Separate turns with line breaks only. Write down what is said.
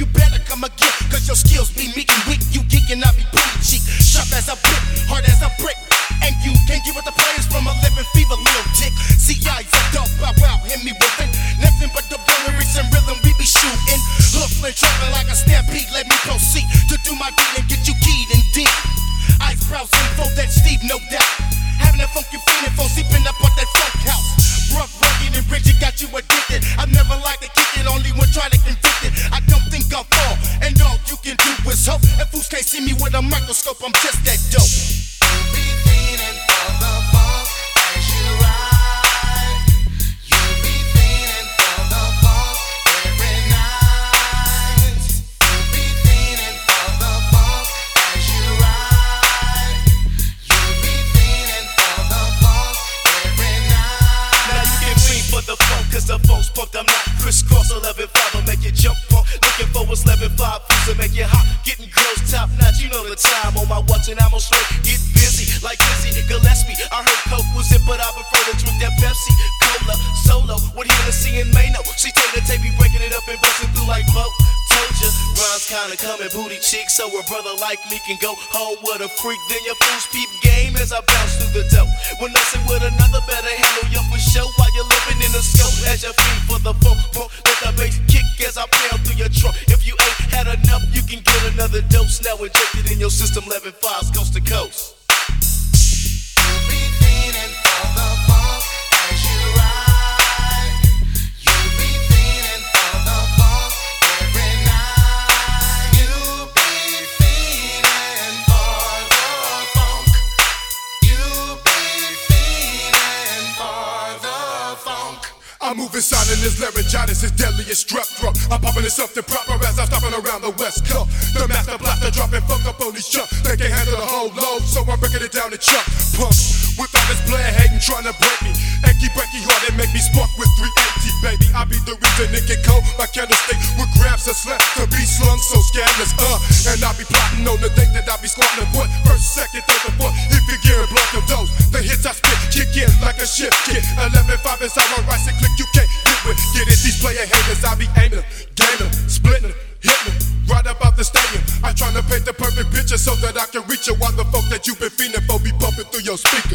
you better come again, cause your skills be meek and weak. You geeking, I be booty cheek. Sharp as a brick, hard as a brick. And you can't get with the players from a living fever, little dick. See, I a dope, wow, wow, hit me with it. Nothing but the lyrics and rhythm we be shooting. Hustling, trapping like a stampede, let me proceed to do my deed and get you keyed and deep. Ice brows info that Steve, no doubt. Having that funky feeling for sleeping up at
night. You'll be leaning on the phone as you ride. You'll be leaning on the phone every night.
Now you get free for the funk, cause the funk's pumped. I'm not crisscross 11 5, will make you jump. Looking for what's 11 5, fools will make you hot. Getting girls top notch, you know the time on my watch, and I'm on straight. Get busy like Dizzy Gillespie. I heard Coke was it, but I prefer to drink that Pepsi. Cola, solo, with Hennessy and Mano. She take the tape, be breaking it up and busting through like Mo. Told ya, rhymes kinda coming, booty cheeks, so a brother like me can go home with a freak. Then your fools peep game as I bounce through the dough. When messing with another, better handle your for show while you're living in the scope. As your feet for the funk, pump, let the bass kick dose. Now injected in your system, 11 5s coast to coast.
The the the the.
I'm moving silent as laryngitis is deadly as. I'm popping in something proper as I'm stopping around the west coast. The master blaster dropping funk up on these chumps. They can't handle the whole load, so I'm breaking it down in chunk punks. With all this blare hating trying to break me. Achy breaky hard and make me spark with 380, baby. I be the reason it get cold. My candlestick with grabs and slaps to be slung so scandalous, uh. And I be plotting on the day that I be squatting and put first, second, third, and fourth. If you're gearing block them those, the hits I spit kick in like a shift kit. 11 5 inside my and click, you can't get with. Get it, these player haters, I be tryna paint